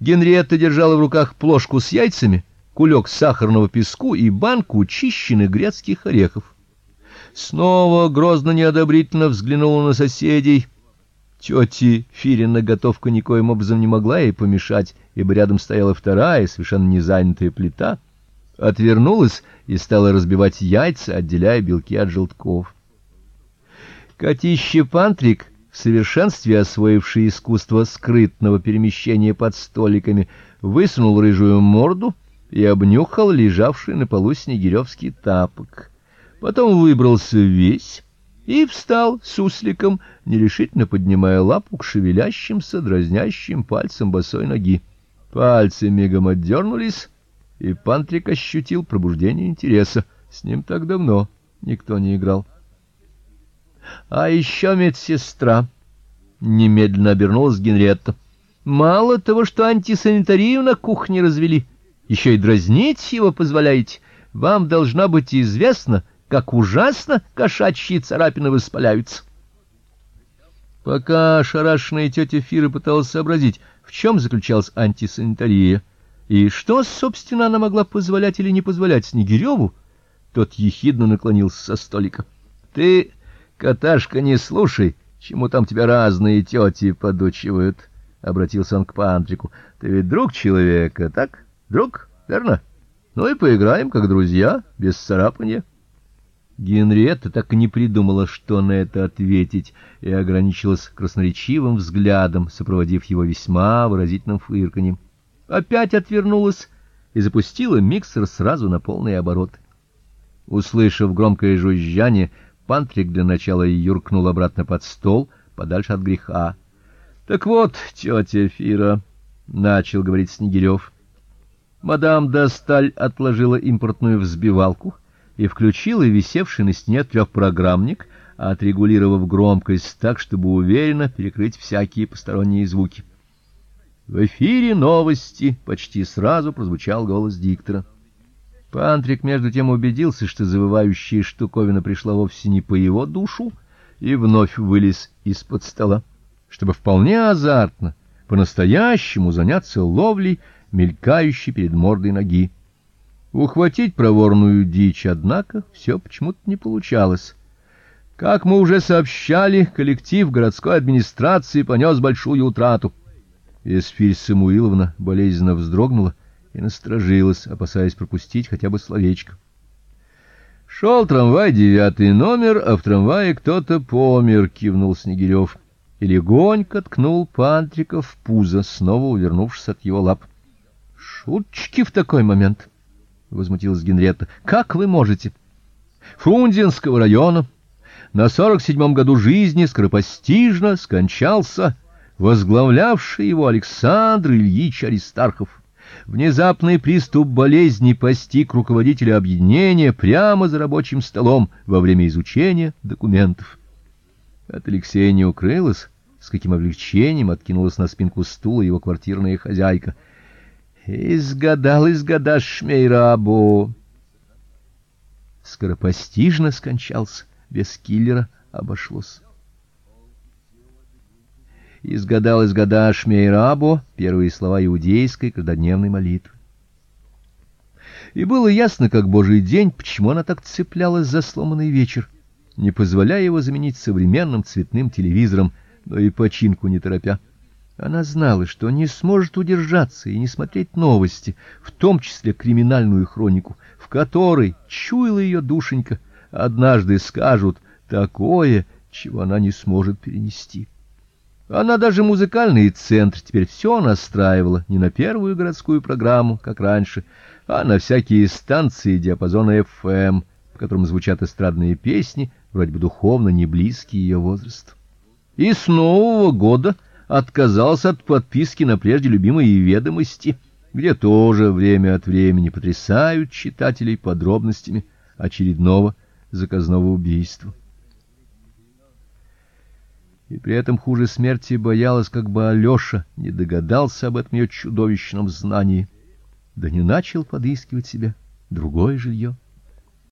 Генриетта держала в руках плошку с яйцами, кулек сахарного песку и банку чищенных грецких орехов. Снова грозно неодобрительно взглянула на соседей. Тёте Фирина готовка никоим образом не могла ей помешать, ибо рядом стояла вторая, совершенно незанятая плита. Отвернулась и стала разбивать яйца, отделяя белки от желтков. Котище Пантрик, в совершенстве освоивший искусство скрытного перемещения под столиками, высунул рыжую морду и обнюхал лежавший на полу снегиревский тапок. Потом выбрался весь и встал с сусликом, нерешительно поднимая лапу к шевелящимся, дразнящим пальцам босой ноги. Пальцы мигом отдернулись, и Пантрик ощутил пробуждение интереса. С ним так давно никто не играл. А еще медсестра немедленно обернулась Генретта. Мало того, что антисанитарию на кухне развели, еще и дразнить его позволяете. Вам должна быть известно, как ужасно кошачьи царапины воспаляются. Пока ошарашенная тетя Фира пыталась сообразить, в чем заключалась антисанитария и что, собственно, она могла позволять или не позволять Снегиреву, тот ехидно наклонился со столика. Ты, коташка, не слушай, чему там тебя разные тети подучивают, обратился он к Пантрику. Ты ведь друг человека, так? Друг, верно? Ну и поиграем как друзья, без царапания. Генриетта так и не придумала, что на это ответить, и ограничилась красноречивым взглядом, сопроводив его весьма выразительным фырканьем. Опять отвернулась и запустила миксер сразу на полный оборот. Услышав громкое жужжание, Пантрик для начала юркнул обратно под стол, подальше от греха. Так вот, тетя Фира, начал говорить Снегирев. Мадам Досталь отложила импортную взбивалку и включила висевший на стене трехпрограммник, отрегулировав громкость так, чтобы уверенно перекрыть всякие посторонние звуки. В эфире новости почти сразу прозвучал голос диктора. Пантрик между тем убедился, что завывающая штуковина пришла вовсе не по его душу, и вновь вылез из-под стола, чтобы вполне азартно, по-настоящему заняться ловлей, мелькающей перед мордой ноги. Ухватить проворную дичь, однако, все почему-то не получалось. Как мы уже сообщали, коллектив городской администрации понес большую утрату. Эсфирь Самуиловна болезненно вздрогнула и насторожилась, опасаясь пропустить хотя бы словечко. Шел трамвай девятый номер, а в трамвае кто-то помер, кивнул Снегирев и легонько ткнул Пантрика в пузо, снова увернувшись от его лап. Шуточки в такой момент возмутилась Генретта. Как вы можете? Фрунзенского района на сорок седьмом году жизни скоропостижно скончался возглавлявший его Александр Ильич Аристархов. Внезапный приступ болезни постиг руководителя объединения прямо за рабочим столом во время изучения документов. От Алексея не укрылось, с каким облегчением откинулась на спинку стула его квартирная хозяйка — Изгадал, изгадаш, шмейрабу. Скоропостижно скончался, без киллера обошлось. Изгадал, изгадаш, шмейрабу первые слова иудейской каждодневной молитвы. И было ясно, как божий день, почему она так цеплялась за сломанный вечер, не позволяя его заменить современным цветным телевизором, но и починку не торопя. Она знала, что не сможет удержаться и не смотреть новости, в том числе криминальную хронику, в которой чуяла ее душенька, однажды скажут такое, чего она не сможет перенести. Она даже музыкальный центр теперь все настраивала не на первую городскую программу, как раньше, а на всякие станции диапазона FM, по которым звучат эстрадные песни, вроде бы духовно не близкие ее возрасту. И с Нового года отказался от подписки на прежде любимые ведомости, где тоже время от времени потрясают читателей подробностями очередного заказного убийства. И при этом хуже смерти боялась, как бы Алёша не догадался об этом ее чудовищном знании, да не начал подыскивать себе другое жилье.